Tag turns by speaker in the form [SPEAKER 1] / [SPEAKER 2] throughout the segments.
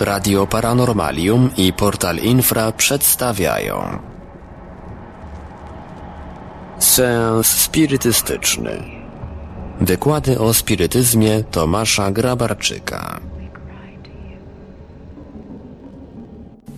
[SPEAKER 1] Radio Paranormalium i Portal Infra przedstawiają. Seans spirytystyczny. Wykłady o spirytyzmie Tomasza Grabarczyka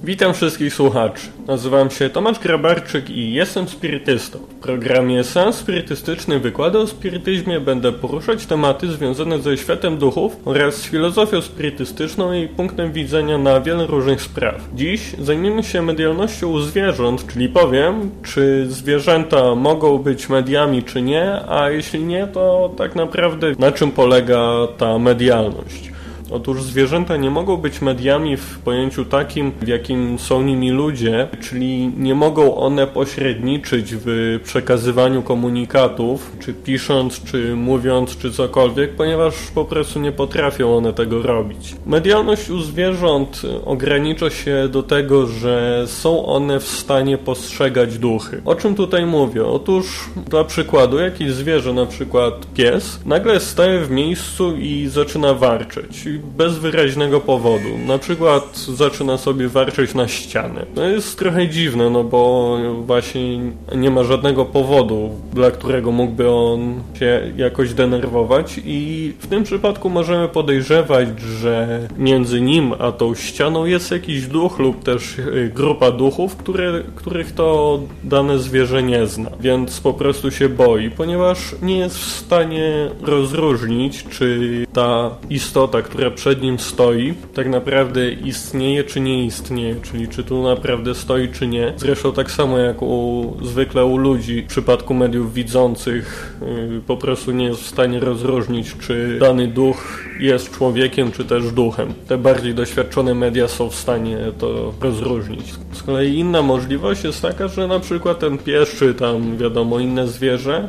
[SPEAKER 2] Witam wszystkich słuchaczy. Nazywam się Tomasz Grabarczyk i jestem spirytystą. W programie Sens Spirytystyczny Wykłady o spirytyzmie będę poruszać tematy związane ze światem duchów oraz filozofią spirytystyczną i punktem widzenia na wiele różnych spraw. Dziś zajmiemy się medialnością u zwierząt, czyli powiem, czy zwierzęta mogą być mediami czy nie, a jeśli nie, to tak naprawdę na czym polega ta medialność. Otóż zwierzęta nie mogą być mediami w pojęciu takim, w jakim są nimi ludzie, czyli nie mogą one pośredniczyć w przekazywaniu komunikatów, czy pisząc, czy mówiąc, czy cokolwiek, ponieważ po prostu nie potrafią one tego robić. Medialność u zwierząt ogranicza się do tego, że są one w stanie postrzegać duchy. O czym tutaj mówię? Otóż dla przykładu jakieś zwierzę, na przykład pies, nagle staje w miejscu i zaczyna warczeć bez wyraźnego powodu. Na przykład zaczyna sobie warczeć na ścianę. To jest trochę dziwne, no bo właśnie nie ma żadnego powodu, dla którego mógłby on się jakoś denerwować i w tym przypadku możemy podejrzewać, że między nim a tą ścianą jest jakiś duch lub też y, grupa duchów, które, których to dane zwierzę nie zna, więc po prostu się boi, ponieważ nie jest w stanie rozróżnić, czy ta istota, która która przed nim stoi, tak naprawdę istnieje czy nie istnieje, czyli czy tu naprawdę stoi czy nie. Zresztą tak samo jak u, zwykle u ludzi w przypadku mediów widzących yy, po prostu nie jest w stanie rozróżnić, czy dany duch jest człowiekiem, czy też duchem. Te bardziej doświadczone media są w stanie to rozróżnić. Z kolei inna możliwość jest taka, że na przykład ten pies, czy tam wiadomo inne zwierzę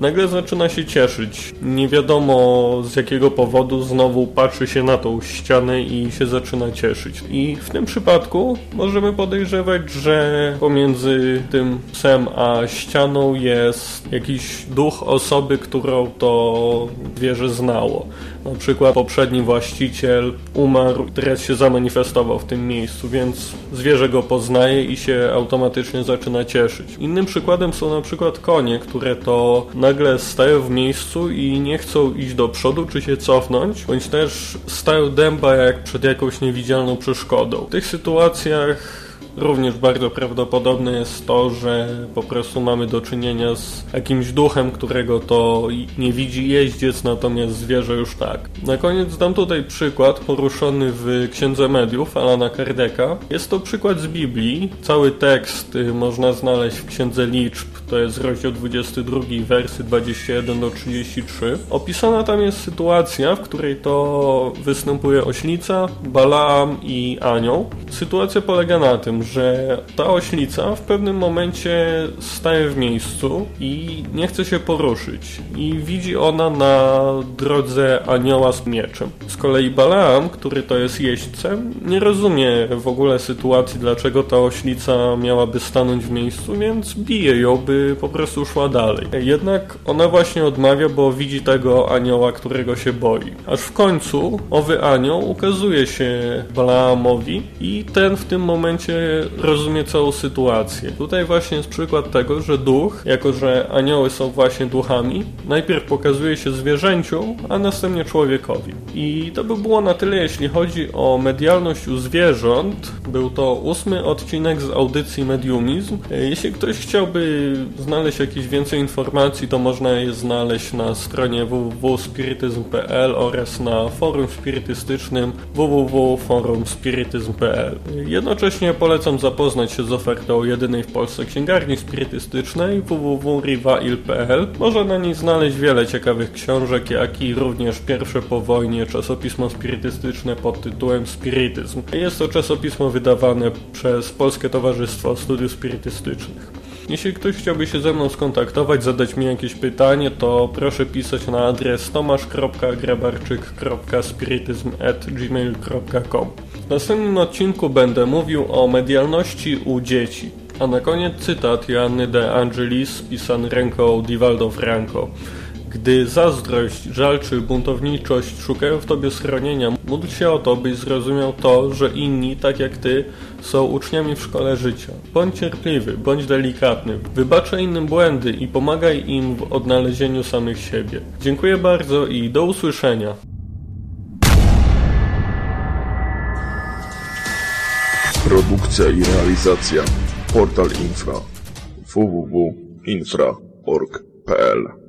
[SPEAKER 2] nagle zaczyna się cieszyć. Nie wiadomo z jakiego powodu znowu patrzy się na tą ścianę i się zaczyna cieszyć. I w tym przypadku możemy podejrzewać, że pomiędzy tym psem a ścianą jest jakiś duch osoby, którą to zwierzę znało. Na przykład poprzedni właściciel umarł, teraz się zamanifestował w tym miejscu, więc zwierzę go poznaje i się automatycznie zaczyna cieszyć. Innym przykładem są na przykład konie, które to nagle stają w miejscu i nie chcą iść do przodu czy się cofnąć, bądź też stają dęba jak przed jakąś niewidzialną przeszkodą. W tych sytuacjach Również bardzo prawdopodobne jest to, że po prostu mamy do czynienia z jakimś duchem, którego to nie widzi jeździec, natomiast zwierzę już tak. Na koniec dam tutaj przykład poruszony w Księdze Mediów Alana Kardeka. Jest to przykład z Biblii. Cały tekst y, można znaleźć w Księdze Liczb, to jest rozdział 22, wersy 21 do 33. Opisana tam jest sytuacja, w której to występuje oślica, Balaam i anioł. Sytuacja polega na tym, że ta oślica w pewnym momencie staje w miejscu i nie chce się poruszyć. I widzi ona na drodze anioła z mieczem. Z kolei Balaam, który to jest jeźdźcem, nie rozumie w ogóle sytuacji, dlaczego ta oślica miałaby stanąć w miejscu, więc bije ją, by po prostu szła dalej. Jednak ona właśnie odmawia, bo widzi tego anioła, którego się boi. Aż w końcu owy anioł ukazuje się Balaamowi i ten w tym momencie rozumie całą sytuację. Tutaj właśnie jest przykład tego, że duch, jako że anioły są właśnie duchami, najpierw pokazuje się zwierzęciu, a następnie człowiekowi. I to by było na tyle, jeśli chodzi o medialność u zwierząt. Był to ósmy odcinek z audycji Mediumizm. Jeśli ktoś chciałby znaleźć jakieś więcej informacji, to można je znaleźć na stronie www.spirityzm.pl oraz na forum spirytystycznym www.forumspirytyzm.pl. Jednocześnie polecam Polecam zapoznać się z ofertą jedynej w Polsce księgarni spirytystycznej www.rivail.pl. Można na niej znaleźć wiele ciekawych książek, jak i również pierwsze po wojnie czasopismo spirytystyczne pod tytułem Spirytyzm. Jest to czasopismo wydawane przez Polskie Towarzystwo Studiów Spirytystycznych. Jeśli ktoś chciałby się ze mną skontaktować, zadać mi jakieś pytanie, to proszę pisać na adres tomasz.grabarczyk.spirityzm.gmail.com W następnym odcinku będę mówił o medialności u dzieci. A na koniec cytat Joanny de Angelis pisany ręką Divaldo Franco. Gdy zazdrość, żal czy buntowniczość szukają w tobie schronienia, módl się o to, byś zrozumiał to, że inni, tak jak ty, są uczniami w szkole życia. Bądź cierpliwy, bądź delikatny, wybaczaj innym błędy i pomagaj im w odnalezieniu samych siebie. Dziękuję bardzo i do usłyszenia.
[SPEAKER 3] Produkcja i realizacja Portal Infra www.infra.org.pl